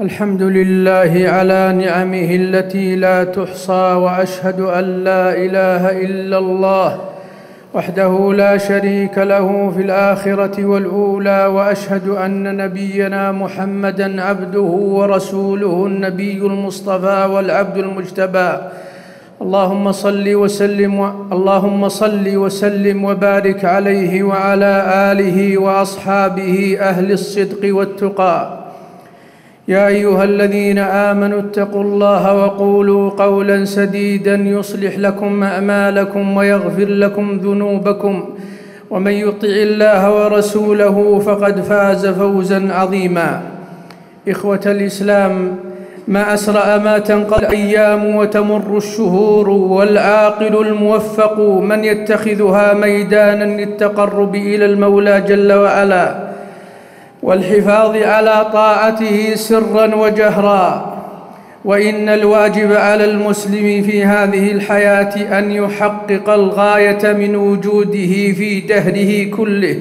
الحمد لله على نعمه التي لا تحصى وأشهد أن لا إله إلا الله وحده لا شريك له في الآخرة والأولى وأشهد أن نبينا محمدا عبده ورسوله النبي المصطفى والعبد المجتبى. اللهم صل وسلم و... اللهم صل وسلم وبارك عليه وعلى آله وأصحابه أهل الصدق والتقى. يا أيها الذين آمنوا اتقوا الله وقولوا قولا سديدا يصلح لكم أعمالكم ويغفر لكم ذنوبكم ومن يطع الله ورسوله فقد فاز فوزا عظيما. إخوة الإسلام ما اسرا ما تنقضي الأيام وتمر الشهور والعاقل الموفق من يتخذها ميدانا للتقرب إلى المولى جل وعلا. والحفاظ على طاعته سرا وجهرا وإن الواجب على المسلم في هذه الحياة أن يحقق الغاية من وجوده في دهره كله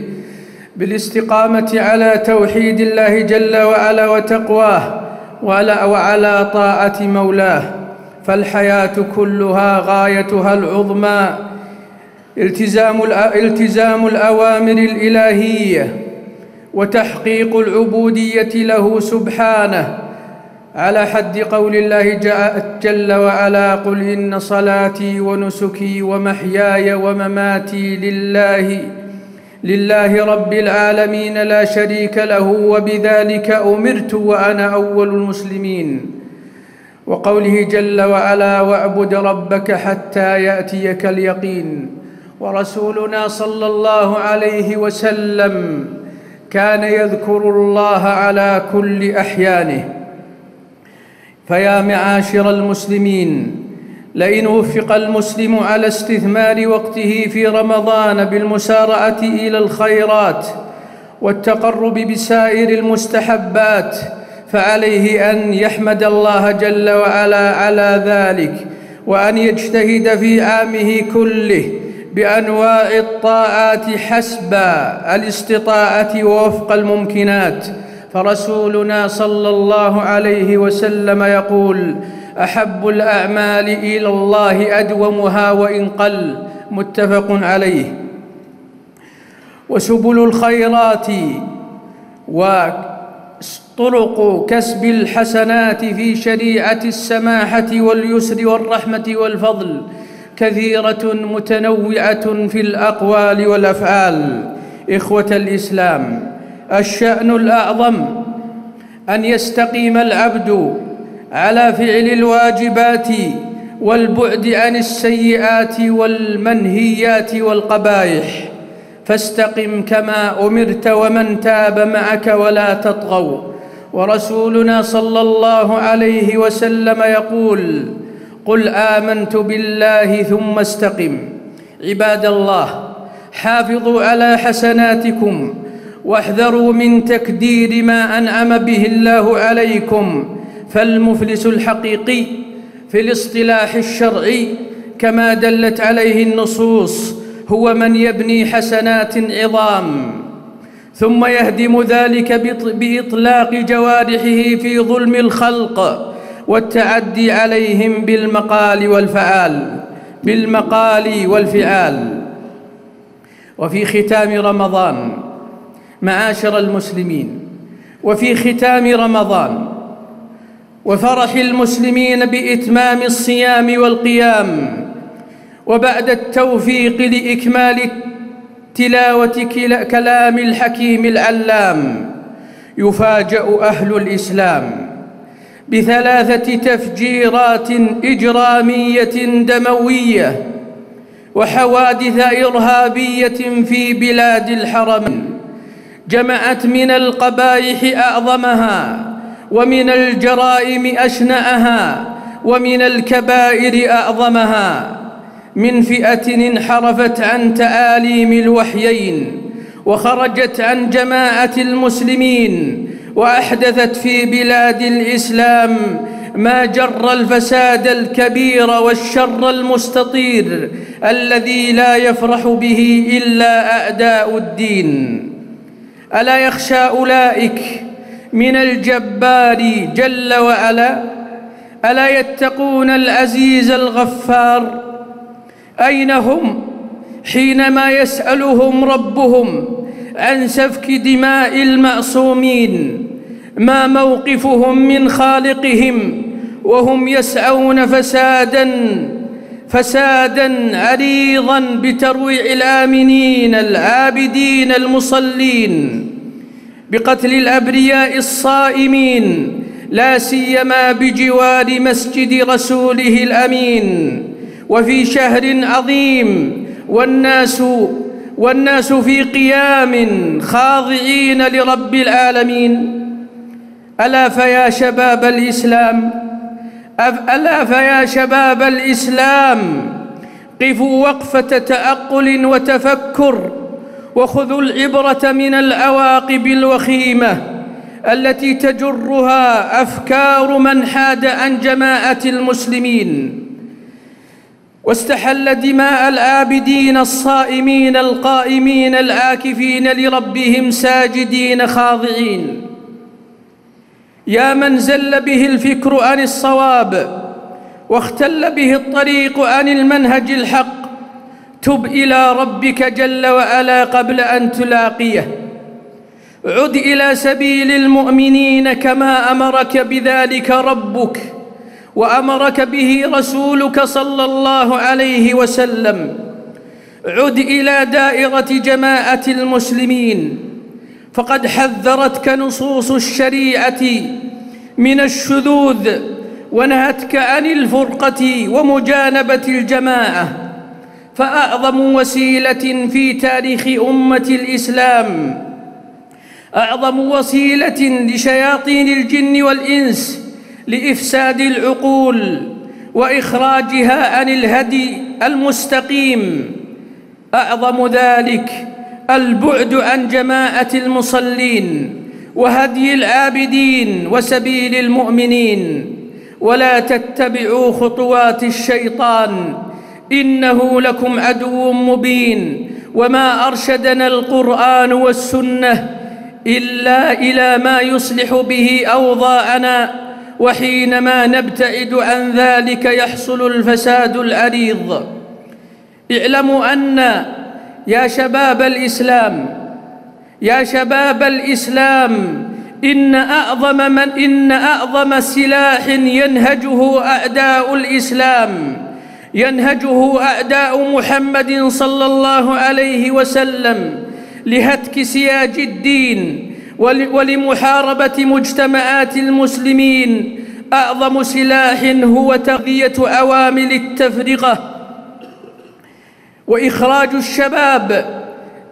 بالاستقامة على توحيد الله جل وعلا وتقواه وعلى, طاعة مولاه. فالحياة كلها غايتها العظمى التزام التزام الأوامر الإلهية. وتحقيق العبودية له سبحانه. على حد قول الله جل وعلا قل إن صلاتي ونسكي ومحياي ومماتي لله لله رب العالمين لا شريك له وبذلك أمرت وأنا أول المسلمين. وقوله جل وعلا واعبد ربك حتى يأتيك اليقين. ورسولنا صلى الله عليه وسلم كان يذكر الله على كل أحيانه. فيا معاشر المسلمين لئن وفق المسلم على استثمار وقته في رمضان بالمسارعة إلى الخيرات والتقرب بسائر المستحبات فعليه أن يحمد الله جل وعلا على ذلك وأن يجتهد في عامه كله بانواع الطاعات حسب الاستطاعة ووفق الممكنات. فرسولنا صلى الله عليه وسلم يقول أحب الأعمال إلى الله أدومها وإن قل. متفق عليه. وسبل الخيرات وطرق كسب الحسنات في شريعة السماحة واليسر والرحمة والفضل. كثيرة متنوعة في الأقوال والأفعال. إخوة الإسلام الشأن الأعظم أن يستقيم العبد على فعل الواجبات والبعد عن السيئات والمنهيات والقبائح. فاستقم كما أمرت ومن تاب معك ولا تطغوا. ورسولنا صلى الله عليه وسلم يقول قل امنت بالله ثم استقم. عباد الله حافظوا على حسناتكم واحذروا من تكدير ما انعم به الله عليكم. فالمفلس الحقيقي في الاصطلاح الشرعي كما دلت عليه النصوص هو من يبني حسنات عظام. ثم يهدم ذلك باطلاق جوارحه في ظلم الخلق. والتعدي عليهم بالمقال والفعال بالمقال والفعال. وفي ختام رمضان معاشر المسلمين. وفي ختام رمضان وفرح المسلمين بإتمام الصيام والقيام وبعد التوفيق لإكمال تلاوه كلام الحكيم العلام يفاجأ أهل الإسلام. بثلاثة تفجيرات إجرامية دموية وحوادث إرهابية في بلاد الحرمين جمعت من القبائح أعظمها ومن الجرائم أشنأها ومن الكبائر أعظمها. من فئة انحرفت عن تآليم الوحيين وخرجت عن جماعة المسلمين وأحدثت في بلاد الإسلام ما جر الفساد الكبير والشر المستطير الذي لا يفرح به إلا أعداء الدين. ألا يخشى أولئك من الجبار جل وعلا؟ ألا يتقون العزيز الغفار؟ أين هم حينما يسألهم ربهم عن سفك دماء المعصومين ما موقفهم من خالقهم وهم يسعون فسادا فسادا عريضا بترويع الآمنين العابدين المصلين بقتل الأبرياء الصائمين لا سيما بجوار مسجد رسوله الأمين وفي شهر عظيم والناس والناس في قيام خاضعين لرب العالمين. ألا فيا شباب الإسلام؟ ألا فيا شباب الإسلام؟ قفوا وقفه تاقل وتفكر وخذوا العبرة من العواقب الوخيمة التي تجرها أفكار من حاد عن جماعة المسلمين. واستحل دماء العابدين الصائمين القائمين العاكفين لربهم ساجدين خاضعين. يا من زل به الفكر عن الصواب واختل به الطريق عن المنهج الحق تب إلى ربك جل وعلا قبل أن تلاقيه. عد إلى سبيل المؤمنين كما أمرك بذلك ربك. وأمرك به رسولك صلى الله عليه وسلم. عد إلى دائرة جماعة المسلمين. فقد حذرتك نصوص الشريعة من الشذوذ ونهتك عن الفرقة ومجانبة الجماعة. فأعظم وسيلة في تاريخ أمة الإسلام أعظم وسيلة لشياطين الجن والإنس لإفساد العقول وإخراجها عن الهدي المستقيم. أعظم ذلك البعد عن جماعة المصلين وهدي العابدين وسبيل المؤمنين. ولا تتبعوا خطوات الشيطان إنه لكم عدو مبين. وما أرشدنا القرآن والسنة إلا إلى ما يصلح به أوضاعنا. وحينما نبتعد عن ذلك يحصل الفساد العريض اعلموا أن يا شباب الإسلام يا شباب الإسلام إن أعظم من إن أعظم سلاح ينهجه أعداء الإسلام ينهجه أعداء محمد صلى الله عليه وسلم لهتك سياج الدين ولمحاربة مجتمعات المسلمين أعظم سلاح هو تغذية أوامل التفرقة وإخراج الشباب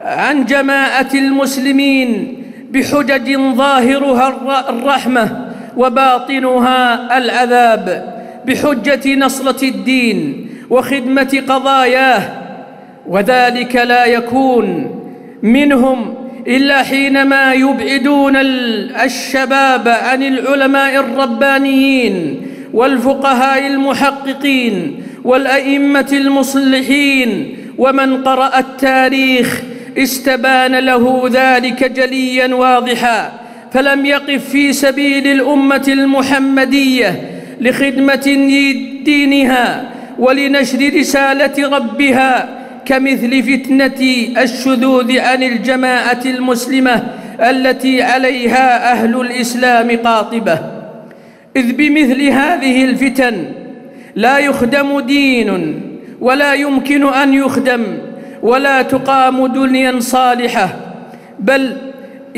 عن جماعة المسلمين بحجج ظاهرها الرحمة وباطنها العذاب بحجة نصرة الدين وخدمة قضاياه وذلك لا يكون منهم إلا حينما يبعدون الشباب عن العلماء الربانيين والفقهاء المحققين والأئمة المصلحين ومن قرأ التاريخ استبان له ذلك جليا واضحا فلم يقف في سبيل الأمة المحمدية لخدمة دينها ولنشر رسالة ربها كمثل فتنة الشذوذ عن الجماعة المسلمة التي عليها أهل الإسلام قاطبة. إذ بمثل هذه الفتن لا يخدم دين ولا يمكن أن يخدم ولا تقام دنيا صالحة بل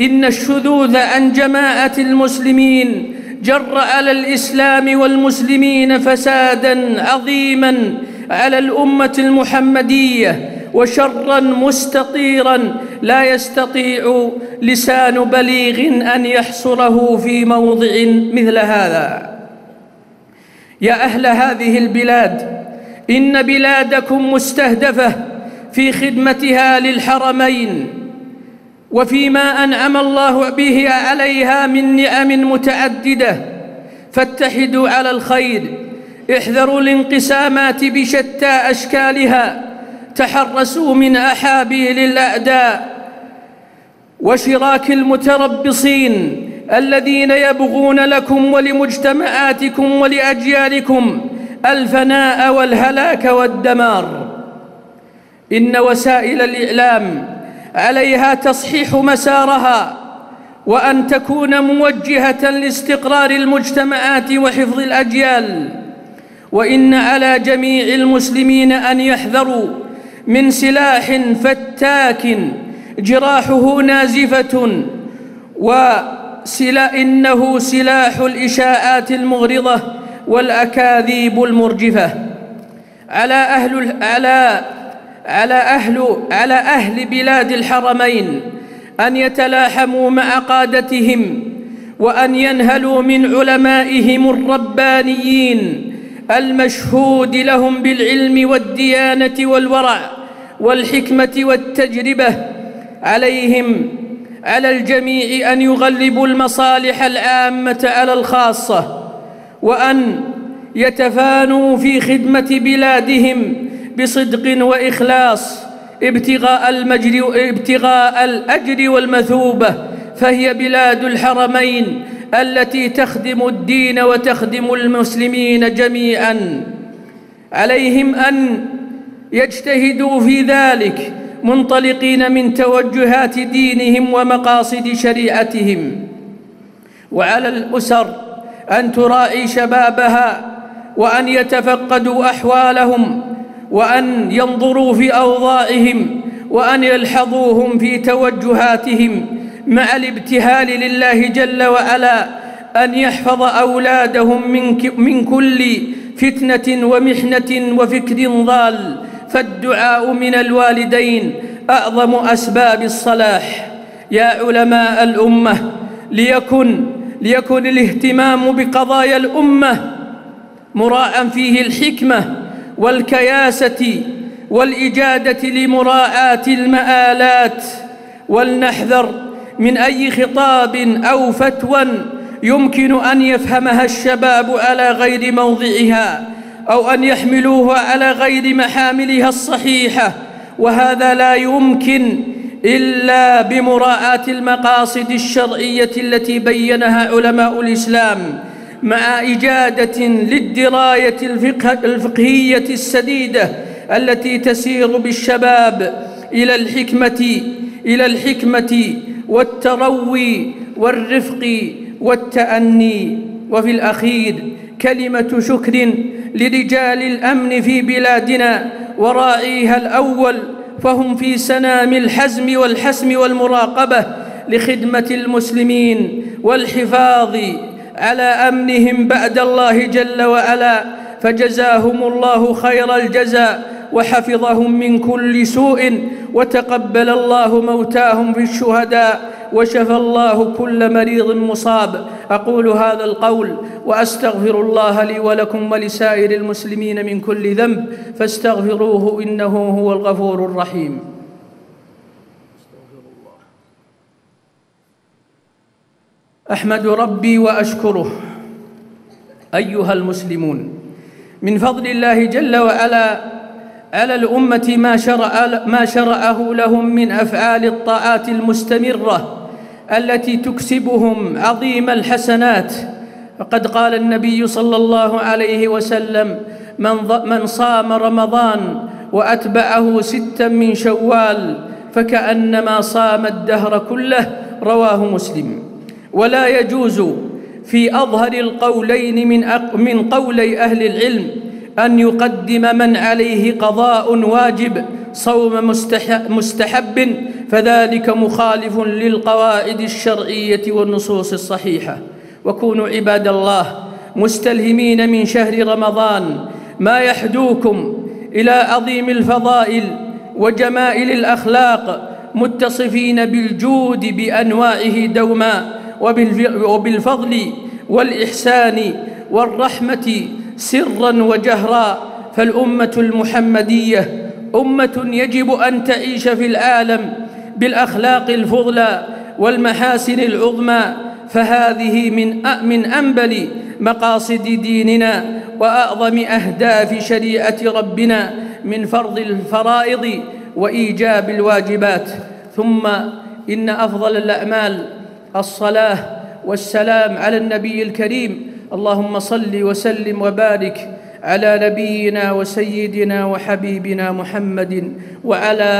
إن الشذوذ عن جماعة المسلمين جر على الإسلام والمسلمين فسادا عظيما على الأمة المحمدية وشرا مستطيرا لا يستطيع لسان بليغ أن يحصره في موضع مثل هذا. يا أهل هذه البلاد إن بلادكم مستهدفة في خدمتها للحرمين وفيما أنعم الله به عليها من نعم متعددة فاتحدوا على الخير. احذروا الانقسامات بشتى أشكالها تحرسوا من أحابيل الأعداء وشراك المتربصين الذين يبغون لكم ولمجتمعاتكم ولأجيالكم الفناء والهلاك والدمار. إن وسائل الإعلام عليها تصحيح مسارها وأن تكون موجهة لاستقرار المجتمعات وحفظ الأجيال. وإن على جميع المسلمين أن يحذروا من سلاح فتاك جراحه نازفة وسلا إنه سلاح الإشاعات المغرضة والأكاذيب المرجفة. على أهل على على أهل على أهل بلاد الحرمين أن يتلاحموا مع قادتهم وأن ينهلوا من علمائهم الربانيين المشهود لهم بالعلم والديانة والورع والحكمة والتجربة عليهم على الجميع أن يغلبوا المصالح العامة على الخاصة وأن يتفانوا في خدمة بلادهم بصدق وإخلاص ابتغاء, ابتغاء الأجر والمثوبة فهي بلاد الحرمين التي تخدم الدين وتخدم المسلمين جميعا. عليهم أن يجتهدوا في ذلك منطلقين من توجهات دينهم ومقاصد شريعتهم. وعلى الأسر أن تراعي شبابها وأن يتفقدوا أحوالهم وأن ينظروا في أوضاعهم وأن يلحظوهم في توجهاتهم. مع الابتهال لله جل وعلا أن يحفظ أولادهم من, من كل فتنة ومحنة وفكر ضال. فالدعاء من الوالدين أعظم أسباب الصلاح. يا علماء الأمة ليكن ليكن الاهتمام بقضايا الأمة مراعا فيه الحكمة والكياسة والإجادة لمراعاة المآلات. ولنحذر من أي خطاب أو فتوى يمكن أن يفهمها الشباب على غير موضعها أو أن يحملوها على غير محاملها الصحيحة وهذا لا يمكن إلا بمراعاة المقاصد الشرعية التي بينها علماء الإسلام مع إجادة للدراية الفقه الفقهية السديدة التي تسير بالشباب إلى الحكمة إلى الحكمة والتروي والرفق والتأني وفي الأخير كلمة شكر لرجال الأمن في بلادنا وراعيها الأول فهم في سنام الحزم والحسم والمراقبة لخدمة المسلمين والحفاظ على أمنهم بعد الله جل وعلا فجزاهم الله خير الجزاء وحفظهم من كل سوء وتقبل الله موتاهم في الشهداء وشفى الله كل مريض مصاب. أقول هذا القول وأستغفر الله لي ولكم ولسائر المسلمين من كل ذنب فاستغفروه إنه هو الغفور الرحيم. أحمد ربي وأشكره. أيها المسلمون من فضل الله جل وعلا على الأمة ما, شرع ما شرعه لهم من أفعال الطاعات المستمرة التي تكسبهم عظيم الحسنات. فقد قال النبي صلى الله عليه وسلم من, من صام رمضان وأتبعه ستا من شوال فكأنما صام الدهر كله. رواه مسلم. ولا يجوز في أظهر القولين من, من قولي أهل العلم أن يقدم من عليه قضاء واجب صوم مستحب فذلك مخالف للقواعد الشرعية والنصوص الصحيحة. وكونوا عباد الله مستلهمين من شهر رمضان ما يحدوكم إلى عظيم الفضائل وجمائل الأخلاق متصفين بالجود بأنواعه دوما وبالفضل والإحسان والرحمة سرا وجهرا فالأمة المحمدية أمة يجب أن تعيش في العالم بالأخلاق الفضلى والمحاسن العظمى فهذه من من أنبل مقاصد ديننا وأعظم أهداف شريعة ربنا من فرض الفرائض وإيجاب الواجبات. ثم إن أفضل الأعمال الصلاة والسلام على النبي الكريم اللهم صل وسلم وبارك على نبينا وسيدنا وحبيبنا محمد وعلى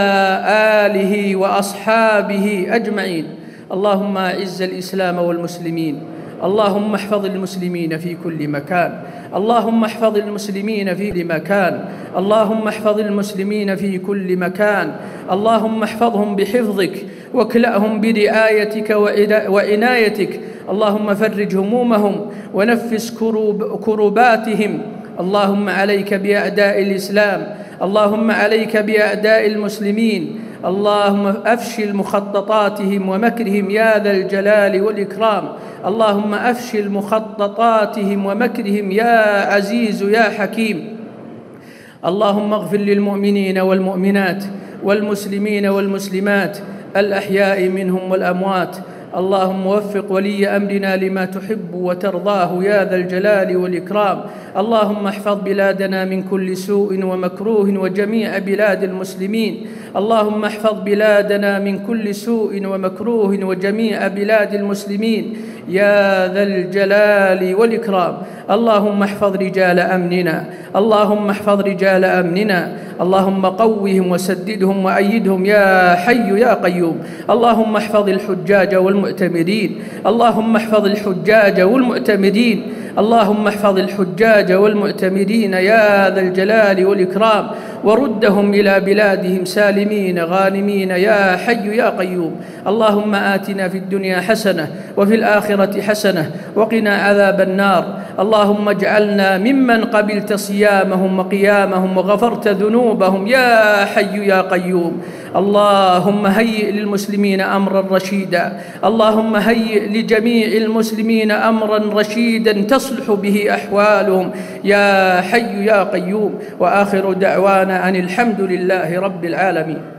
آله وأصحابه أجمعين. اللهم أعز الإسلام والمسلمين. اللهم احفظ المسلمين في كل مكان. اللهم احفظ المسلمين في كل مكان. اللهم احفظ المسلمين في كل مكان. اللهم احفظهم بحفظك واكلأهم برعايتك وعنايتك. اللهم فرج همومهم ونفس كروب كروباتهم. اللهم عليك بأعداء الإسلام. اللهم عليك بأعداء المسلمين. اللهم أفشل مخططاتهم ومكرهم يا ذا الجلال والإكرام. اللهم أفشل مخططاتهم ومكرهم يا عزيز يا حكيم. اللهم اغفر للمؤمنين والمؤمنات والمسلمين والمسلمات. الأحياء منهم والأموات. اللهم وفق ولي أمرنا لما تحب وترضاه يا ذا الجلال والإكرام. اللهم احفظ بلادنا من كل سوء ومكروه وجميع بلاد المسلمين. اللهم احفظ بلادنا من كل سوء ومكروه وجميع بلاد المسلمين. يا ذا الجلال والإكرام. اللهم احفظ رجال أمننا. اللهم احفظ رجال أمننا. اللهم قوهم وسددهم وأيدهم. يا حي يا قيوم. اللهم احفظ الحجاج والمؤتمرين. اللهم احفظ الحجاج والمؤتمرين. اللهم احفظ الحجاج والمؤتمرين. يا ذا الجلال والإكرام. وردهم إلى بلادهم سالمين غانمين يا حي يا قيوم. اللهم آتنا في الدنيا حسنة وفي الآخرة حسنة وقنا عذاب النار. اللهم اجعلنا ممن قبلت صيامهم وقيامهم وغفرت ذنوبهم يا حي يا قيوم. اللهم هيئ للمسلمين أمرا رشيدا. اللهم هيئ لجميع المسلمين أمرا رشيدا تصلح به أحوالهم يا حي يا قيوم. وآخر دعوانا ان الحمد لله رب العالمين.